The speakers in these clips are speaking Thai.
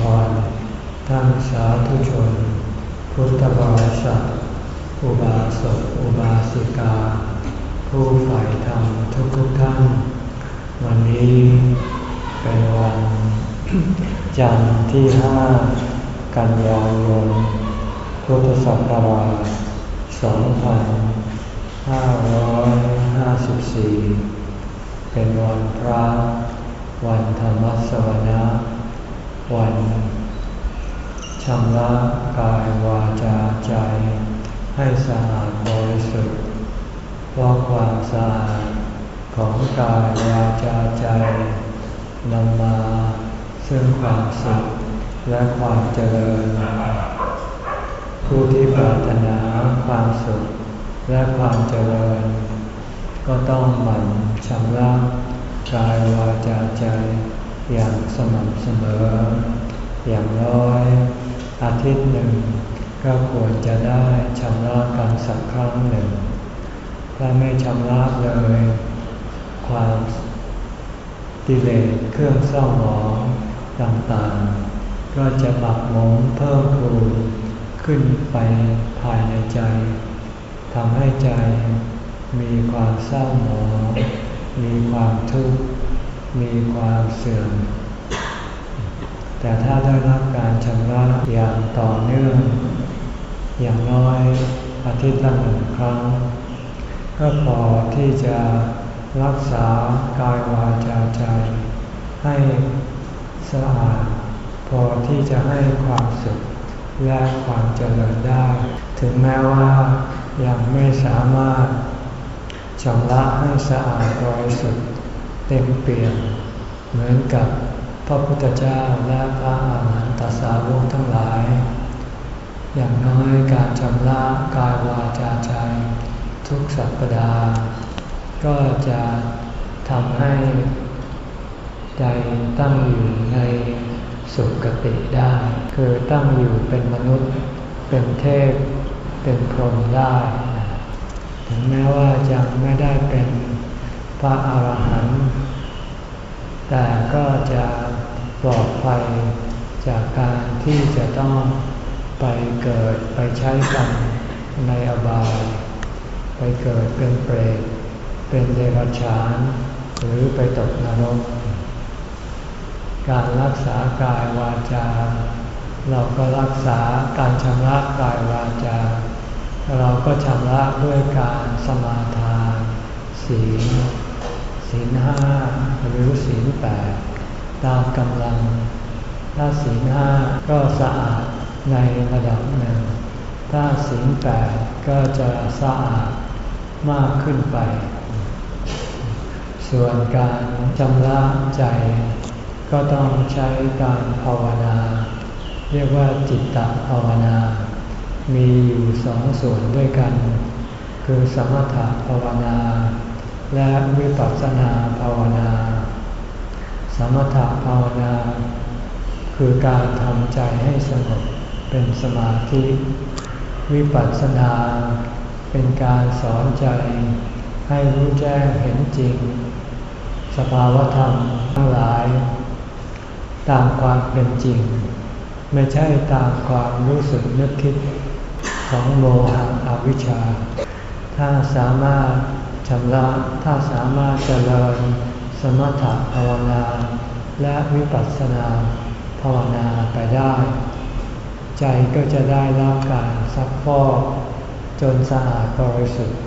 พรท่านสาธุชน พุทธบริษัทอุบาสกอุบาสิกา ผู้ฝ่ายธรรมทุกทุกท่าน วันนี้เป็นวัน จันทร์ที่ห้ากันยายนพุทธศักราช2554 เป็นวันพระวันธรรมสวนะ วันชำระกายวาจาใจ ให้สะอาดบริสุทธิ์เพราะความสะอาดของกายวาจาใจนำมาซึ่งความสุขและความเจริญ ผู้ที่ปรารถนาความสุขและความเจริญ ก็ต้องหมั่นชำระกายวาจาใจ อย่างสม่ำเสมอ อย่างน้อย อาทิตย์หนึ่ง ก็ควรจะได้ชำระกันสักครั้งหนึ่ง ถ้าไม่ชำระเลย ความกิเลสเครื่องเศร้าหมองต่างๆ ก็จะหมักหมมเพิ่มพูนขึ้นไปภายในใจทำให้ใจมีความเศร้าหมอง มีความทุกข์ มีความเสื่อม แต่ถ้าได้รับการชำระอย่างต่อเนื่อง อย่างน้อยอาทิตย์ละหนึ่งครั้ง ก็พอที่จะรักษากายวาจาใจ ให้สะอาดพอที่จะให้ความสุขและความเจริญได้ ถึงแม้ว่ายังไม่สามารถชำระให้สะอาดบริสุทธิ์ เต็มเปี่ยมเหมือนกับพระพุทธเจ้าและพระอาหารหันตสาวกทั้งหลาย อย่างน้อยการชำระกายวาจาใจ ทุกสัปดาห์ก็จะทำให้ใจตั้งอยู่ในสุขติได้ คือตั้งอยู่เป็นมนุษย์ เป็นเทพ เป็นพรหมได้ ถึงแม้ว่ายังไม่ได้เป็น พระอาหารหันต์แต่ก็จะปลอดภัยจากการที่จะต้องไปเกิดไปใช้กรรมในอบาย ไปเกิดเป็นเปรตเป็นเดรัจฉาน หรือไปตกนรก การรักษากายวาจา เราก็รักษาการชำระกายวาจา เราก็ชำระด้วยการสมาทานศีล ศีลห้าหรือศีลแปดตามกำลัง ถ้าศีลห้าก็สะอาดในระดับหนึ่ง ถ้าศีลแปดก็จะสะอาดมากขึ้นไป ส่วนการชำระใจ ก็ต้องใช้การภาวนา เรียกว่าจิตตภาวนา มีอยู่สองส่วนด้วยกัน คือสมถภาวนา และวิปัสสนาภาวนา สมถภาวนา คือการทำใจให้สงบเป็นสมาธิ วิปัสสนาเป็นการสอนใจให้รู้แจ้งเห็นจริง สภาวธรรมทั้งหลาย ตามความเป็นจริง ไม่ใช่ตามความรู้สึกนึกคิดของโมหะอวิชชา ถ้าสามารถ ชำระถ้าสามารถเจริญสมถะภาวนา และวิปัสสนาภาวนาไปได้ ใจก็จะได้รับการซักฟอกจนสะอาดบริสุทธิ์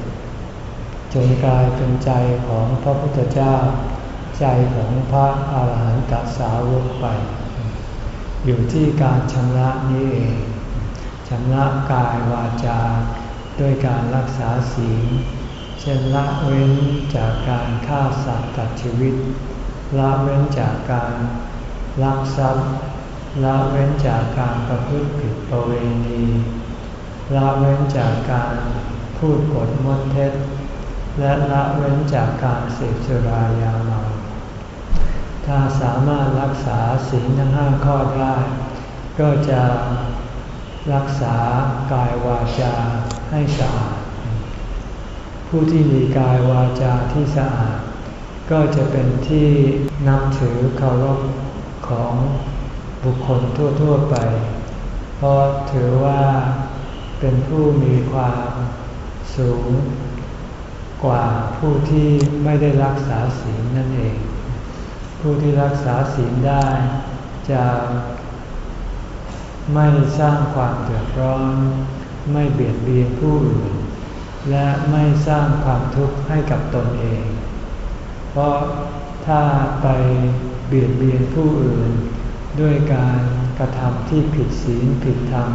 จนกลายเป็นใจของพระพุทธเจ้า ใจของพระอาหารหันตสาวกไป อยู่ที่การชำระนี้เองชำระกายวาจา ด้วยการรักษาศีล เช่นละเว้นจากการฆ่าสัตว์ตัดชีวิต ละเว้นจากการลักทรัพย์ ละเว้นจากการประพฤติผิดประเวณี ละเว้นจากการพูดปดมดเท็จ และละเว้นจากการเสพสุรายาเมาถ้าสามารถรักษาศีลทั้งห้าข้อได้ ก็จะรักษากายวาจาให้สะอาด ผู้ที่มีกายวาจาที่สะอาด ก็จะเป็นที่นับถือเคารพของบุคคลทั่ว ๆไป เพราะถือว่าเป็นผู้มีความสูงกว่าผู้ที่ไม่ได้รักษาศีลนั่นเอง ผู้ที่รักษาศีลได้จะไม่สร้างความเดือดร้อน ไม่เบียดเบียนผู้อื่น และไม่สร้างความทุกข์ให้กับตนเอง เพราะถ้าไปเบียดเบียนผู้อื่น ด้วยการกระทำที่ผิดศีลผิดธรรม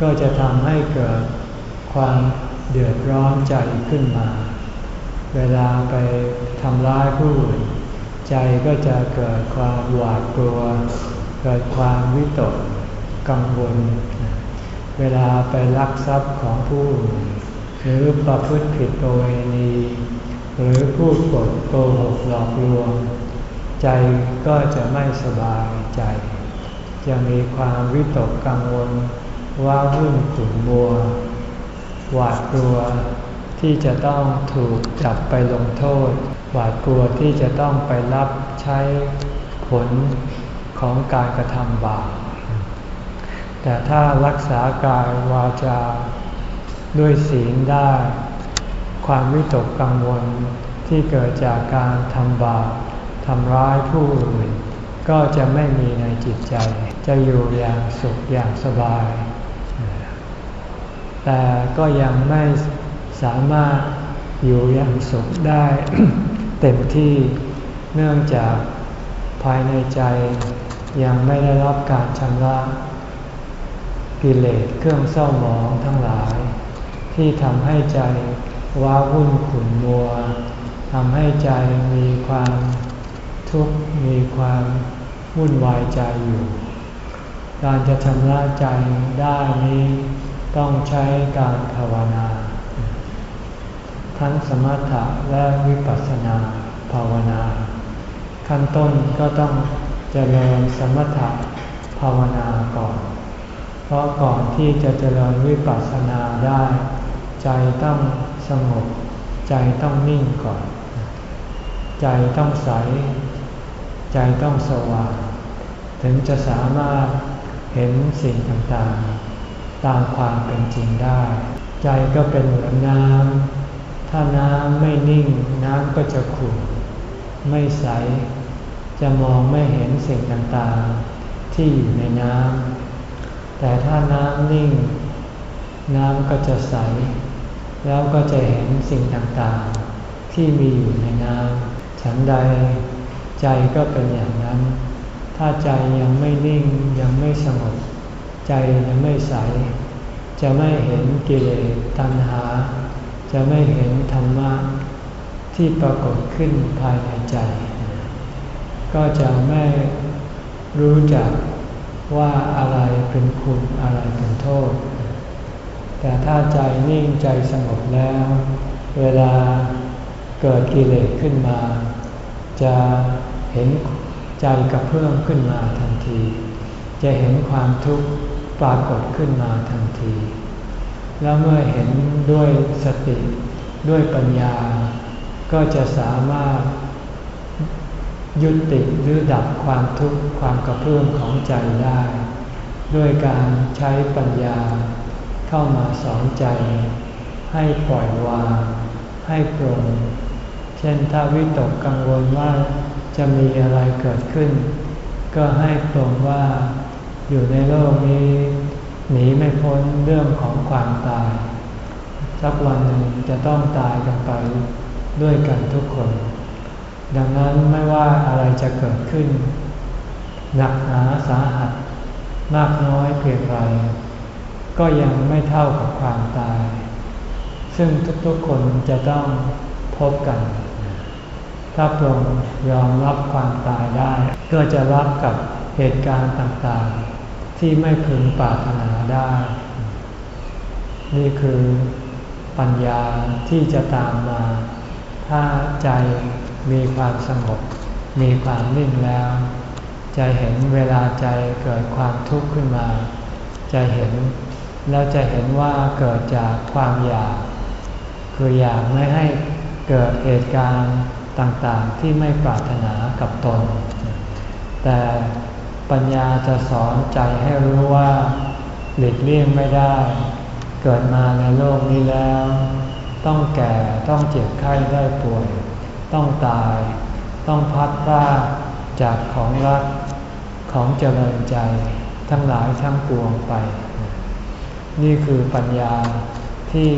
ก็จะทำให้เกิดความเดือดร้อนใจขึ้นมา เวลาไปทำร้ายผู้อื่น ใจก็จะเกิดความหวาดกลัว เกิดความวิตกกังวล เวลาไปลักทรัพย์ของผู้อื่น หรือประพฤติผิดประเวณี หรือพูดปดโกหกหลอกลวง ใจก็จะไม่สบายใจ จะมีความวิตกกังวลว่าวุ่นขุ่นมัว หวาดกลัวที่จะต้องถูกจับไปลงโทษ หวาดกลัวที่จะต้องไปรับใช้ผลของการกระทำบาปแต่ถ้ารักษากายวาจา ด้วยศีลได้ ความวิตกกังวลที่เกิดจากการทำบาปทำร้ายผู้อื่นก็จะไม่มีในจิตใจ จะอยู่อย่างสุขอย่างสบาย แต่ก็ยังไม่สามารถอยู่อย่างสุขได้เต็มที่เนื่องจากภายในใจยังไม่ได้รับการชำระกิเลสเครื่องเศร้าหมองทั้งหลาย ที่ทำให้ใจว้าวุ่นขุ่นมัวทำให้ใจมีความทุกข์มีความวุ่นวายใจอยู่ การจะชำระใจได้นี้ต้องใช้การภาวนา ทั้งสมถะและวิปัสสนาภาวนา ขั้นต้นก็ต้องเจริญสมถะภาวนาก่อน เพราะก่อนที่จะเจริญวิปัสสนาได้ ใจต้องสงบ ใจต้องนิ่งก่อน ใจต้องใส ใจต้องสว่าง ถึงจะสามารถเห็นสิ่งต่างๆ ตามความเป็นจริงได้ ใจก็เป็นเหมือนน้ำ ถ้าน้ำไม่นิ่งน้ำก็จะขุ่นไม่ใส จะมองไม่เห็นสิ่งต่างๆ ที่อยู่ในน้ำแต่ถ้าน้ำนิ่ง น้ำก็จะใส แล้วก็จะเห็นสิ่งต่างๆ ที่มีอยู่ในน้ำฉันใด ใจก็เป็นอย่างนั้น ถ้าใจยังไม่นิ่งยังไม่สงบใจยังไม่ใส จะไม่เห็นกิเลสตัณหา จะไม่เห็นธรรมะที่ปรากฏขึ้นภายในใจ ก็จะไม่รู้จักว่าอะไรเป็นคุณอะไรเป็นโทษ แต่ถ้าใจนิ่งใจสงบแล้ว เวลาเกิดกิเลสขึ้นมา จะเห็นใจกระเพื่อมขึ้นมาทันที จะเห็นความทุกข์ปรากฏขึ้นมาทันที แล้วเมื่อเห็นด้วยสติด้วยปัญญา ก็จะสามารถยุติหรือดับความทุกข์ความกระเพื่อมของใจได้ ด้วยการใช้ปัญญา เข้ามาสอนใจ ให้ปล่อยวาง ให้ปรงเช่นถ้าวิตกกังวลว่าจะมีอะไรเกิดขึ้น ก็ให้ปรงว่าอยู่ในโลกนี้หนีไม่พ้นเรื่องของความตาย สักวันหนึ่งจะต้องตายกันไปด้วยกันทุกคน ดังนั้นไม่ว่าอะไรจะเกิดขึ้น หนักหนาสาหัส มากน้อยเพียงไร ก็ยังไม่เท่ากับความตาย ซึ่งทุกๆคนจะต้องพบกัน ถ้าปรงยอมรับความตายได้ ก็จะรับกับเหตุการณ์ต่างๆ ที่ไม่พึงปรารถนาได้ นี่คือปัญญาที่จะตามมา ถ้าใจมีความสงบ มีความนิ่งแล้ว จะเห็นเวลาใจเกิดความทุกข์ขึ้นมา จะเห็น แล้วจะเห็นว่าเกิดจากความอยาก คืออยากไม่ให้เกิดเหตุการณ์ต่างๆที่ไม่ปรารถนากับตน แต่ปัญญาจะสอนใจให้รู้ว่าหลีกเลี่ยงไม่ได้ เกิดมาในโลกนี้แล้ว ต้องแก่ต้องเจ็บไข้ได้ป่วย ต้องตาย ต้องพัดพลาดจากของรักของเจริญใจทั้งหลายทั้งปวงไป นี่คือปัญญาที่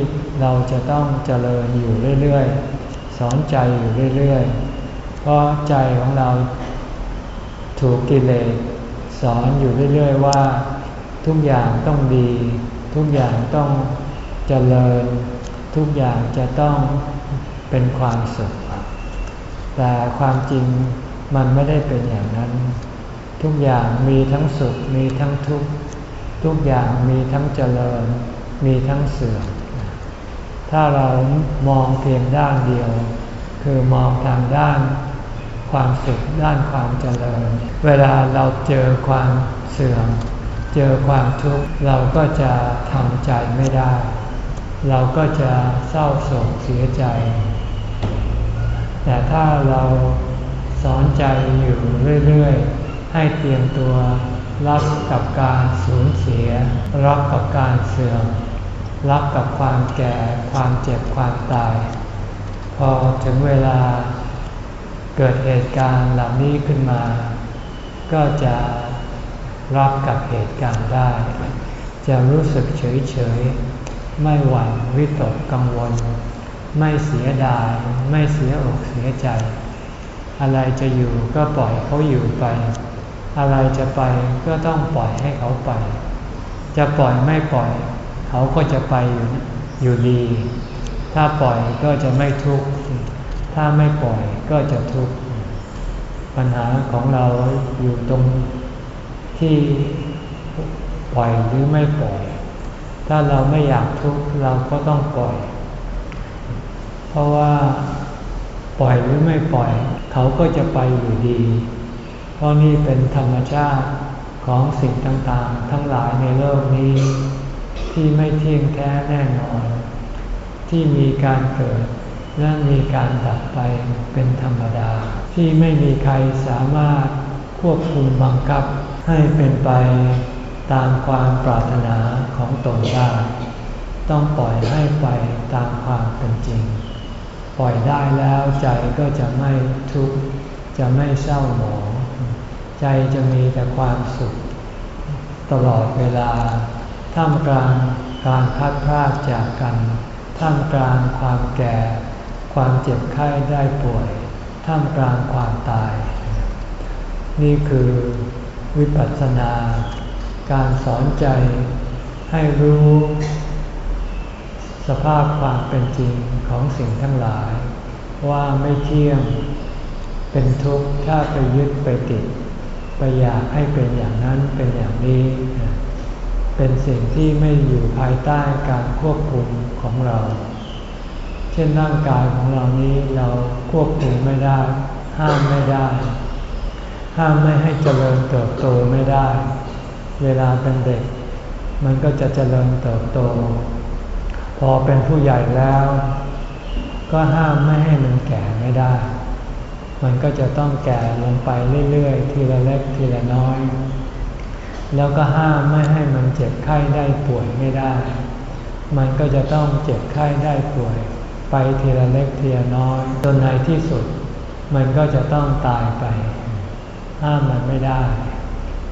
เราจะต้องเจริญอยู่เรื่อยๆ สอนใจอยู่เรื่อยๆ เพราะใจของเราถูกกิเลสสอนอยู่เรื่อยๆ ว่าทุกอย่างต้องดี ทุกอย่างต้องเจริญ ทุกอย่างจะต้องเป็นความสุข แต่ความจริงมันไม่ได้เป็นอย่างนั้น ทุกอย่างมีทั้งสุขมีทั้งทุกข์ ทุกอย่างมีทั้งเจริญ มีทั้งเสื่อม ถ้าเรามองเพียงด้านเดียว คือมองทางด้านความสุขด้านความเจริญ เวลาเราเจอความเสื่อม เจอความทุกข์เราก็จะทำใจไม่ได้ เราก็จะเศร้าโศกเสียใจ แต่ถ้าเราสอนใจอยู่เรื่อย ๆ ให้เตรียมตัว รับกับการสูญเสีย รับกับการเสื่อม รับกับความแก่ ความเจ็บ ความตาย พอถึงเวลาเกิดเหตุการณ์เหล่านี้ขึ้นมา ก็จะรับกับเหตุการณ์ได้ จะรู้สึกเฉยเฉย ไม่หวั่นวิตกกังวล ไม่เสียดาย ไม่เสียอกเสียใจ อะไรจะอยู่ก็ปล่อยเขาอยู่ไป อะไรจะไปก็ต้องปล่อยให้เขาไป จะปล่อยไม่ปล่อย เขาก็จะไปอยู่อยู่ดี ถ้าปล่อยก็จะไม่ทุกข์ ถ้าไม่ปล่อยก็จะทุกข์ ปัญหาของเราอยู่ตรงที่ปล่อยหรือไม่ปล่อย ถ้าเราไม่อยากทุกข์เราก็ต้องปล่อย เพราะว่าปล่อยหรือไม่ปล่อย เขาก็จะไปอยู่ดี เพราะนี่เป็นธรรมชาติของสิ่งต่างๆ ทั้งหลายในโลกนี้ ที่ไม่เที่ยงแท้แน่นอน ที่มีการเกิดและมีการดับไปเป็นธรรมดา ที่ไม่มีใครสามารถควบคุมบังคับให้เป็นไปตามความปรารถนาของตนได้ต้องปล่อยให้ไปตามความเป็นจริง ปล่อยได้แล้วใจก็จะไม่ทุกข์จะไม่เศร้าหมอง ใจจะมีแต่ความสุข ตลอดเวลา ท่ามกลางการพัดพลาดจากกัน ท่ามกลางความแก่ ความเจ็บไข้ได้ป่วย ท่ามกลางความตาย นี่คือวิปัสสนา การสอนใจให้รู้สภาพความเป็นจริงของสิ่งทั้งหลาย ว่าไม่เที่ยงเป็นทุกข์ถ้าไปยึดไปติด ไปอยากให้เป็นอย่างนั้นเป็นอย่างนี้ เป็นสิ่งที่ไม่อยู่ภายใต้การควบคุมของเรา เช่นร่างกายของเรานี้เราควบคุมไม่ได้ ห้ามไม่ได้ ห้ามไม่ให้เจริญเติบโตไม่ได้ เวลาเป็นเด็ก มันก็จะเจริญเติบโต พอเป็นผู้ใหญ่แล้ว ก็ห้ามไม่ให้มันแก่ไม่ได้ มันก็จะต้องแก่ลงไปเรื่อยๆ ทีละเล็กทีละน้อย แล้วก็ห้ามไม่ให้มันเจ็บไข้ได้ป่วยไม่ได้ มันก็จะต้องเจ็บไข้ได้ป่วย ไปทีละเล็กทีละน้อย จนในที่สุด มันก็จะต้องตายไป ห้ามมันไม่ได้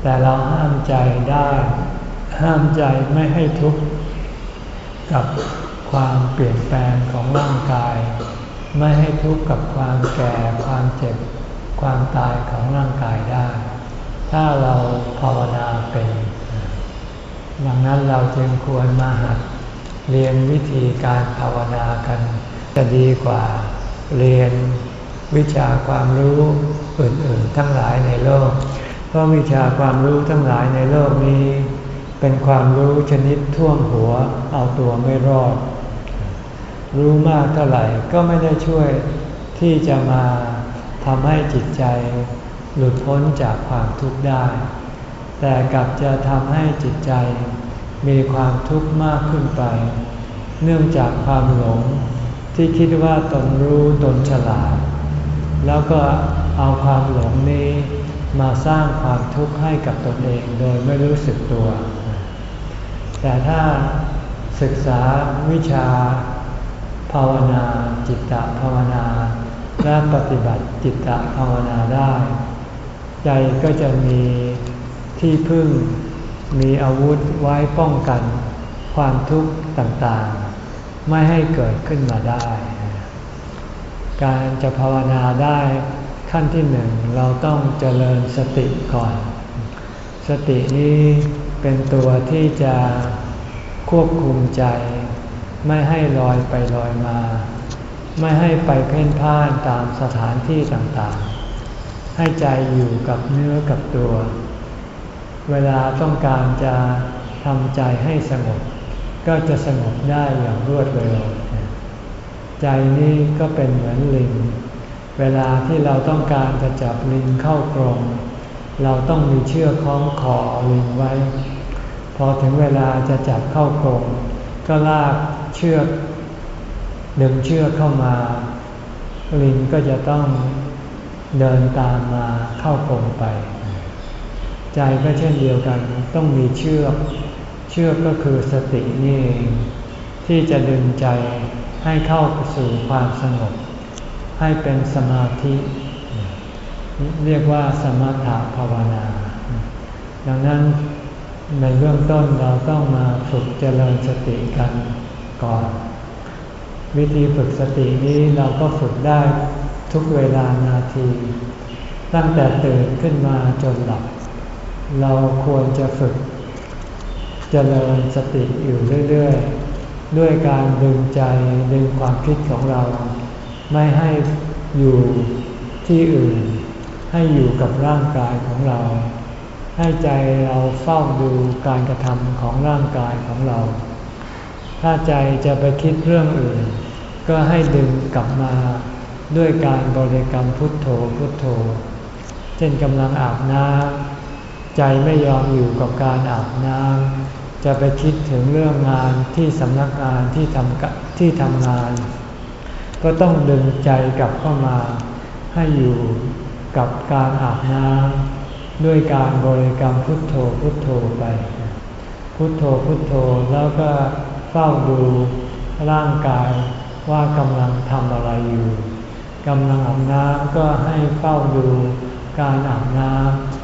แต่เราห้ามใจได้ ห้ามใจไม่ให้ทุกข์กับความเปลี่ยนแปลงของร่างกาย ไม่ให้ทุกข์กับความแก่ความเจ็บ ความตายของร่างกายได้ ถ้าเราภาวนาเป็น ดังนั้นเราจึงควรมาหัดเรียนวิธีการภาวนากัน จะดีกว่าเรียนวิชาความรู้อื่นๆ ทั้งหลายในโลก เพราะวิชาความรู้ทั้งหลายในโลกนี้ เป็นความรู้ชนิดท่วมหัวเอาตัวไม่รอด รู้มากเท่าไหร่ก็ไม่ได้ช่วยที่จะมาทำให้จิตใจหลุดพ้นจากความทุกข์ได้ แต่กลับจะทำให้จิตใจมีความทุกข์มากขึ้นไป เนื่องจากความหลงที่คิดว่าตนรู้ตนฉลาด แล้วก็เอาความหลงนี้มาสร้างความทุกข์ให้กับตนเองโดยไม่รู้สึกตัว แต่ถ้าศึกษาวิชา ภาวนาจิตตภาวนา และปฏิบัติจิตตภาวนาได้ ใจก็จะมีที่พึ่งมีอาวุธไว้ป้องกัน ความทุกข์ต่างๆ ไม่ให้เกิดขึ้นมาได้ การจะภาวนาได้ขั้นที่หนึ่งเราต้องเจริญสติก่อน สตินี้เป็นตัวที่จะควบคุมใจ ไม่ให้ลอยไปลอยมา ไม่ให้ไปเพ่นพ่านตามสถานที่ต่างๆ ให้ใจอยู่กับเนื้อกับตัว เวลาต้องการจะทำใจให้สงบ ก็จะสงบได้อย่างรวดเร็ว ใจนี้ก็เป็นเหมือนลิง เวลาที่เราต้องการจะจับลิงเข้ากรงเราต้องมีเชือกคล้องคอลิงไว้ พอถึงเวลาจะจับเข้ากรงก็ลาก เชือกดึงเชือกเข้ามา ลิงก็จะต้องเดินตามมาเข้ากรงไป ใจก็เช่นเดียวกันต้องมีเชือกเชือกก็คือสตินี่เองที่จะดึงใจให้เข้าสู่ความสงบ ให้เป็นสมาธิ เรียกว่าสมถะภาวนา ดังนั้นในเบื้องต้นเราต้องมาฝึกเจริญสติกัน ก่อน วิธีฝึกสตินี้เราก็ฝึกได้ทุกเวลานาที ตั้งแต่ตื่นขึ้นมาจนหลับ เราควรจะฝึกเจริญสติอยู่เรื่อยๆ ด้วยการดึงใจดึงความคิดของเรา ไม่ให้อยู่ที่อื่น ให้อยู่กับร่างกายของเรา ให้ใจเราเฝ้าดูการกระทำของร่างกายของเรา ถ้าใจจะไปคิดเรื่องอื่น ก็ให้ดึงกลับมาด้วยการบริกรรมพุทโธพุทโธ เช่นกำลังอาบน้ำใจไม่ยอมอยู่กับการอาบน้ำจะไปคิดถึงเรื่องงานที่สำนักงานที่ทำที่ทำงาน ก็ต้องดึงใจกลับเข้ามา ให้อยู่กับการอาบน้ำด้วยการบริกรรมพุทโธพุทโธไป พุทโธพุทโธแล้วก็ เฝ้าดูร่างกายว่ากำลังทำอะไรอยู่กำลังอาบน้ำก็ให้เฝ้าดูการอาบน้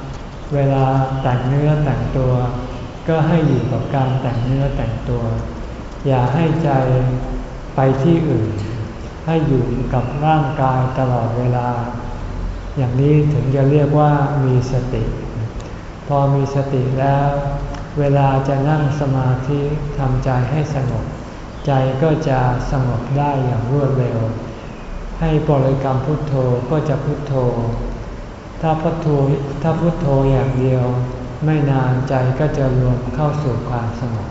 ำเวลาแต่งเนื้อแต่งตัว ก็ให้อยู่กับการแต่งเนื้อแต่งตัว อย่าให้ใจไปที่อื่น ให้อยู่กับร่างกายตลอดเวลา อย่างนี้ถึงจะเรียกว่ามีสติ พอมีสติแล้ว เวลาจะนั่งสมาธิทำใจให้สงบ ใจก็จะสงบได้อย่างรวดเร็ว ให้บริกรรมพุทโธก็จะพุทโธ ถ้าพุทโธถ้าพุทโธอย่างเดียว ไม่นานใจก็จะรวมเข้าสู่ความสงบ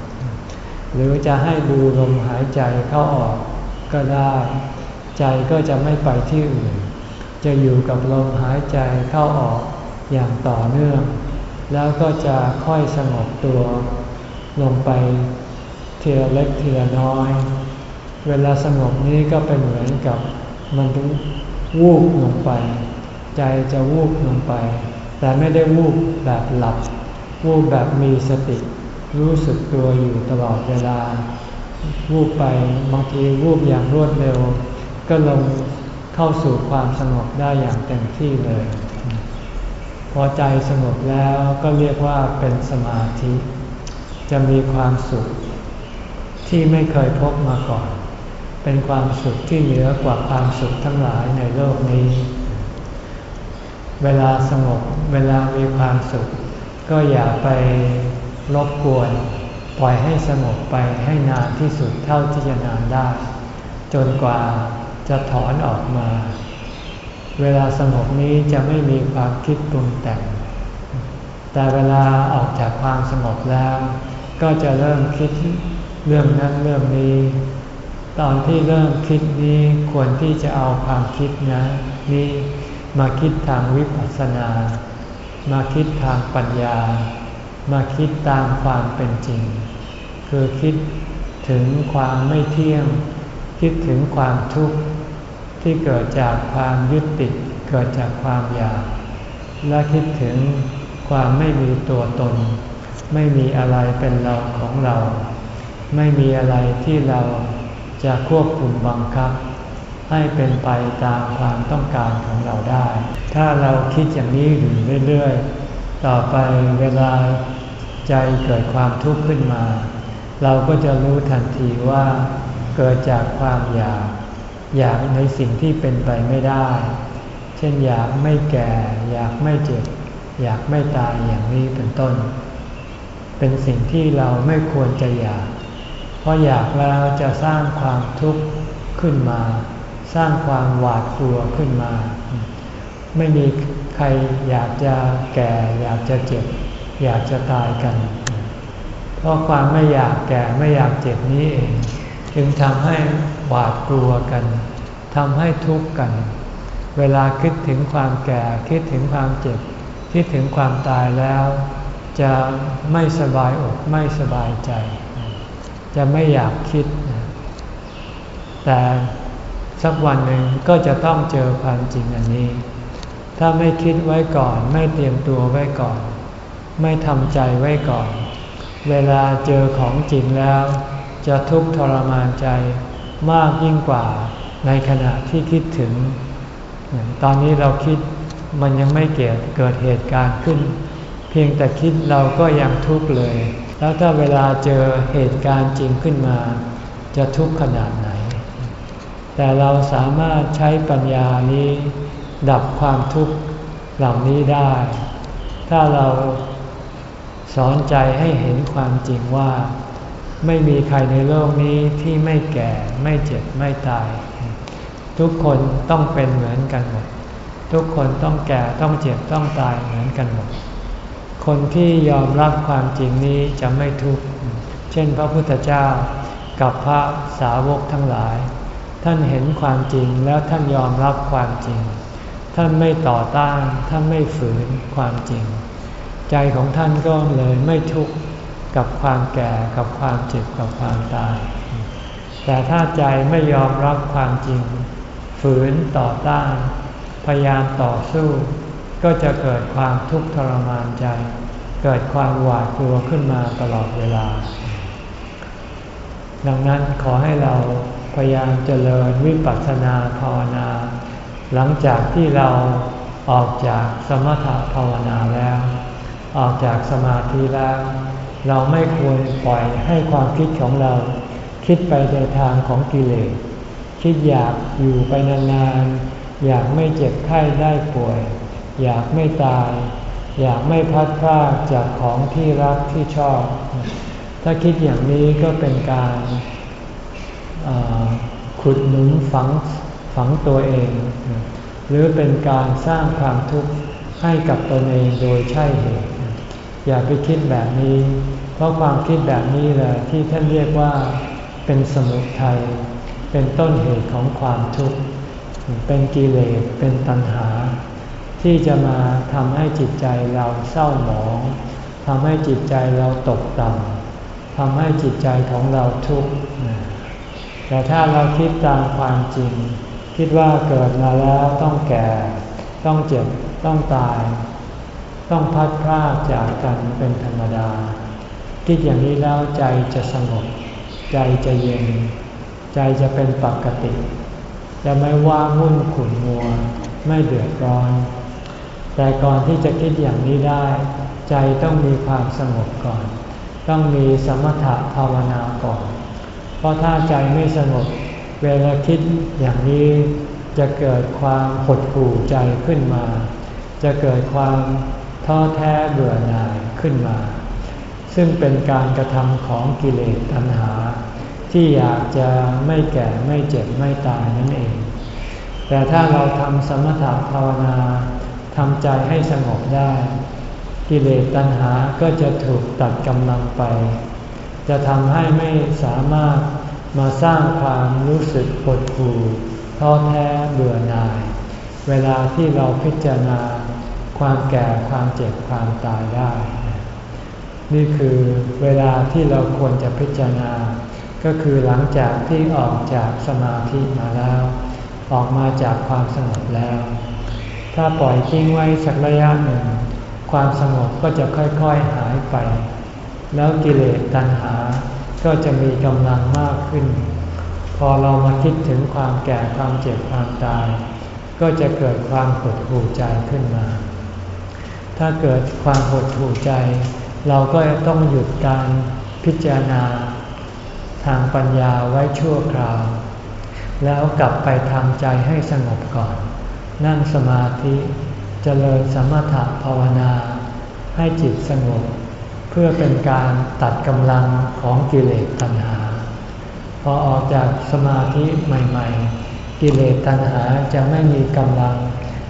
หรือจะให้ดูลมหายใจเข้าออกก็ได้ ใจก็จะไม่ไปที่อื่น จะอยู่กับลมหายใจเข้าออกอย่างต่อเนื่อง แล้วก็จะค่อยสงบตัวลงไปเทียเล็กเทียน้อย เวลาสงบนี้ก็เป็นเหมือนกับมันวูบลงไป ใจจะวูบลงไป แต่ไม่ได้วูบแบบหลับ วูบแบบมีสติ รู้สึกตัวอยู่ตลอดเวลา วูบไปบางทีวูบอย่างรวดเร็ว ก็ลงเข้าสู่ความสงบได้อย่างเต็มที่เลย พอใจสงบแล้วก็เรียกว่าเป็นสมาธิ จะมีความสุข ที่ไม่เคยพบมาก่อน เป็นความสุขที่เหนือกว่าความสุขทั้งหลายในโลกนี้ เวลาสงบเวลามีความสุข ก็อย่าไปรบกวน ปล่อยให้สงบไปให้นานที่สุดเท่าที่จะนานได้ จนกว่าจะถอนออกมา เวลาสงบนี้จะไม่มีความคิดปรุงแต่ง แต่เวลาออกจากความสงบแล้ว ก็จะเริ่มคิดเรื่องนั้นเรื่องนี้ ตอนที่เริ่มคิดนี้ควรที่จะเอาความคิดนะนี้มาคิดทางวิปัสสนา มาคิดทางปัญญา มาคิดตามความเป็นจริง คือคิดถึงความไม่เที่ยง คิดถึงความทุกข์ ที่เกิดจากความยึดติดเกิดจากความอยาก และคิดถึงความไม่มีตัวตน ไม่มีอะไรเป็นเราของเรา ไม่มีอะไรที่เราจะควบคุมบังคับ ให้เป็นไปตามความต้องการของเราได้ ถ้าเราคิดอย่างนี้อยู่เรื่อยๆ ต่อไปเวลาใจเกิดความทุกข์ขึ้นมา เราก็จะรู้ทันทีว่าเกิดจากความอยาก อยากในสิ่งที่เป็นไปไม่ได้ เช่นอยากไม่แก่ อยากไม่เจ็บ อยากไม่ตายอย่างนี้เป็นต้น เป็นสิ่งที่เราไม่ควรจะอยาก เพราะอยากแล้วจะสร้างความทุกข์ขึ้นมา สร้างความหวาดกลัวขึ้นมา ไม่มีใครอยากจะแก่ อยากจะเจ็บ อยากจะตายกัน เพราะความไม่อยากแก่ไม่อยากเจ็บนี้เอง จึงทำให้หวาดกลัวกันทำให้ทุกข์กัน เวลาคิดถึงความแก่คิดถึงความเจ็บ คิดถึงความตายแล้ว จะไม่สบายอกไม่สบายใจ จะไม่อยากคิด แต่สักวันหนึ่งก็จะต้องเจอความจริงอันนี้ ถ้าไม่คิดไว้ก่อน ไม่เตรียมตัวไว้ก่อน ไม่ทำใจไว้ก่อน เวลาเจอของจริงแล้ว จะทุกข์ทรมานใจมากยิ่งกว่าในขณะที่คิดถึง ตอนนี้เราคิดมันยังไม่เกิดเกิดเหตุการณ์ขึ้น เพียงแต่คิดเราก็ยังทุกข์เลย แล้วถ้าเวลาเจอเหตุการณ์จริงขึ้นมา จะทุกข์ขนาดไหน แต่เราสามารถใช้ปัญญานี้ ดับความทุกข์เหล่านี้ได้ ถ้าเราสอนใจให้เห็นความจริงว่า ไม่มีใครในโลกนี้ที่ไม่แก่ไม่เจ็บไม่ตาย ทุกคนต้องเป็นเหมือนกันหมด ทุกคนต้องแก่ต้องเจ็บต้องตายเหมือนกันหมด คนที่ยอมรับความจริงนี้จะไม่ทุกข์เช่นพระพุทธเจ้ากับพระสาวกทั้งหลาย ท่านเห็นความจริงแล้วท่านยอมรับความจริง ท่านไม่ต่อต้าน ท่านไม่ฝืนความจริง ใจของท่านก็เลยไม่ทุกข์ กับความแก่กับความเจ็บกับความตาย แต่ถ้าใจไม่ยอมรับความจริง ฝืนต่อต้าน พยายามต่อสู้ ก็จะเกิดความทุกข์ทรมานใจ เกิดความหวาดกลัวขึ้นมาตลอดเวลา ดังนั้นขอให้เราพยายามเจริญวิปัสสนาภาวนา หลังจากที่เราออกจากสมถภาวนาแล้ว ออกจากสมาธิแล้ว เราไม่ควรปล่อยให้ความคิดของเรา คิดไปในทางของกิเลส คิดอยากอยู่ไปนานๆ อยากไม่เจ็บไข้ได้ป่วย อยากไม่ตาย อยากไม่พัดพลาดจากของที่รักที่ชอบ ถ้าคิดอย่างนี้ก็เป็นการขุดหนุนฝังฝังตัวเอง หรือเป็นการสร้างความทุกข์ให้กับตนเองโดยใช่เหตุ อย่าไปคิดแบบนี้ เพราะความคิดแบบนี้แหละที่ท่านเรียกว่าเป็นสมุทัยเป็นต้นเหตุของความทุกข์เป็นกิเลสเป็นตัณหา ที่จะมาทำให้จิตใจเราเศร้าหมองทำให้จิตใจเราตกต่ำทำให้จิตใจของเราทุกข์แต่ถ้าเราคิดตามความจริง คิดว่าเกิดมาแล้วต้องแก่ ต้องเจ็บต้องตาย ต้องพัดพรากจากกันเป็นธรรมดา คิดอย่างนี้แล้วใจจะสงบ ใจจะเย็น ใจจะเป็นปกติ จะไม่ว่ามุ่นขุ่นมัว ไม่เดือดร้อน แต่ก่อนที่จะคิดอย่างนี้ได้ ใจต้องมีความสงบก่อน ต้องมีสมถะภาวนาก่อน เพราะถ้าใจไม่สงบ เวลาคิดอย่างนี้จะเกิดความหดหู่ใจขึ้นมา จะเกิดความ ท้อแท้เบื่อหน่ายขึ้นมา ซึ่งเป็นการกระทำของกิเลสตัณหา ที่อยากจะไม่แก่ไม่เจ็บไม่ตายนั่นเอง แต่ถ้าเราทำสมถะภาวนาทำใจให้สงบได้ กิเลสตัณหาก็จะถูกตัดกำลังไป จะทำให้ไม่สามารถมาสร้างความรู้สึกปวดหู่ท้อแท้เบื่อหน่าย เวลาที่เราพิจารณา ความแก่ความเจ็บความตายได้ นี่คือเวลาที่เราควรจะพิจารณา ก็คือหลังจากที่ออกจากสมาธิมาแล้ว ออกมาจากความสงบแล้ว ถ้าปล่อยทิ้งไว้สักระยะหนึ่ง ความสงบก็จะค่อยๆหายไป แล้วกิเลสตัณหาก็จะมีกำลังมากขึ้น พอเรามาคิดถึงความแก่ความเจ็บความตาย ก็จะเกิดความหดหู่ใจขึ้นมา ถ้าเกิดความหดหู่ใจ เราก็ต้องหยุดการพิจารณา ทางปัญญาไว้ชั่วคราว แล้วกลับไปทำใจให้สงบก่อน นั่งสมาธิจเจริญสมถะภาวนา ให้จิตสงบ เพื่อเป็นการตัดกำลังของกิเลสตัณหา พอออกจากสมาธิใหม่ ๆ กิเลสตัณหาจะไม่มีกำลัง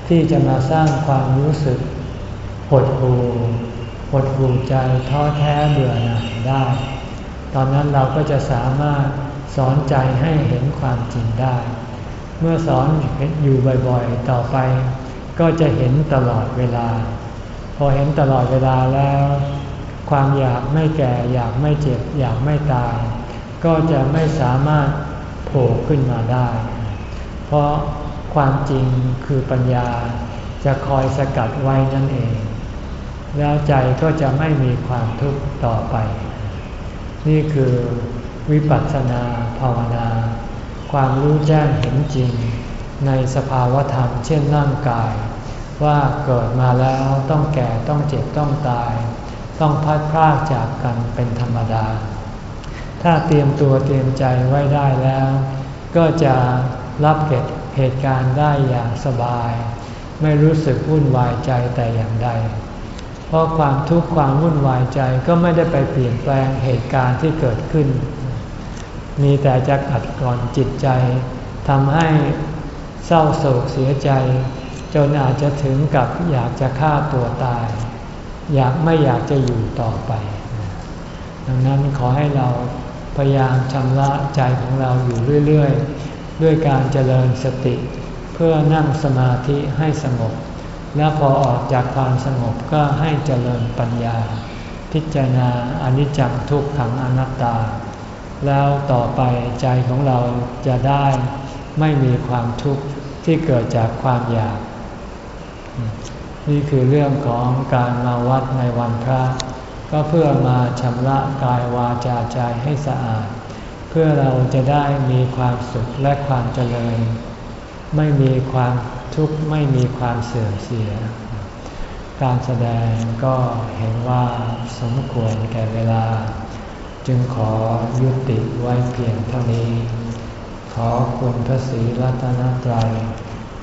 ที่จะมาสร้างความรู้สึก หดหูหดหูใจท้อแท้เบื่อหน่ายได้ ตอนนั้นเราก็จะสามารถสอนใจให้เห็นความจริงได้ เมื่อสอนอยู่บ่อยๆ ต่อไป ก็จะเห็นตลอดเวลา พอเห็นตลอดเวลาแล้ว ความอยากไม่แก่ อยากไม่เจ็บ อยากไม่ตาย ก็จะไม่สามารถโผล่ขึ้นมาได้ เพราะความจริงคือปัญญาจะคอยสกัดไว้นั่นเอง แล้วใจก็จะไม่มีความทุกข์ต่อไป นี่คือวิปัสสนาภาวนา ความรู้แจ้งเห็นจริง ในสภาวธรรมเช่นร่างกาย ว่าเกิดมาแล้วต้องแก่ต้องเจ็บต้องตาย ต้องพัดพรากจากกันเป็นธรรมดา ถ้าเตรียมตัวเตรียมใจไว้ได้แล้ว ก็จะรับเหตุการณ์ได้อย่างสบาย ไม่รู้สึกวุ่นวายใจแต่อย่างใด ราะความทุกข์ความวุ่นวายใจก็ไม่ได้ไปเปลี่ยนแปลงเหตุการณ์ที่เกิดขึ้น มีแต่จะขัดกร่อนจิตใจทำให้เศร้าโศกเสียใจ จนอาจจะถึงกับอยากจะฆ่าตัวตาย อยากไม่อยากจะอยู่ต่อไป ดังนั้นขอให้เราพยายามชำระใจของเราอยู่เรื่อย ๆ ด้วยการเจริญสติ เพื่อนั่งสมาธิให้สงบ และพอออกจากความสงบก็ให้เจริญปัญญา พิจารณาอนิจจังทุกขังอนัตตา แล้วต่อไปใจของเราจะได้ไม่มีความทุกข์ที่เกิดจากความอยาก นี่คือเรื่องของการมาวัดในวันพระ ก็เพื่อมาชำระกายวาจาใจให้สะอาด เพื่อเราจะได้มีความสุขและความเจริญ ไม่มีความ ทุกข์ไม่มีความเสื่อมเสีย การแสดงก็เห็นว่าสมควรแก่เวลา จึงขอยุติไว้เพียงเท่านี้ ขอคุณพระศรีรัตนตรัย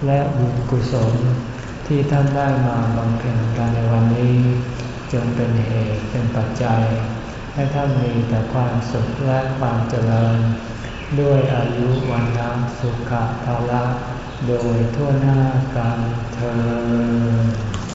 และบุญกุศลที่ท่านได้มาบำเพ็ญกันในวันนี้ จงเป็นเหตุเป็นปัจจัย ให้ท่านมีแต่ความสุขและความเจริญ ด้วยอายุวันน้ำสุขภาละ โดยทั่วหน้ากันเธอ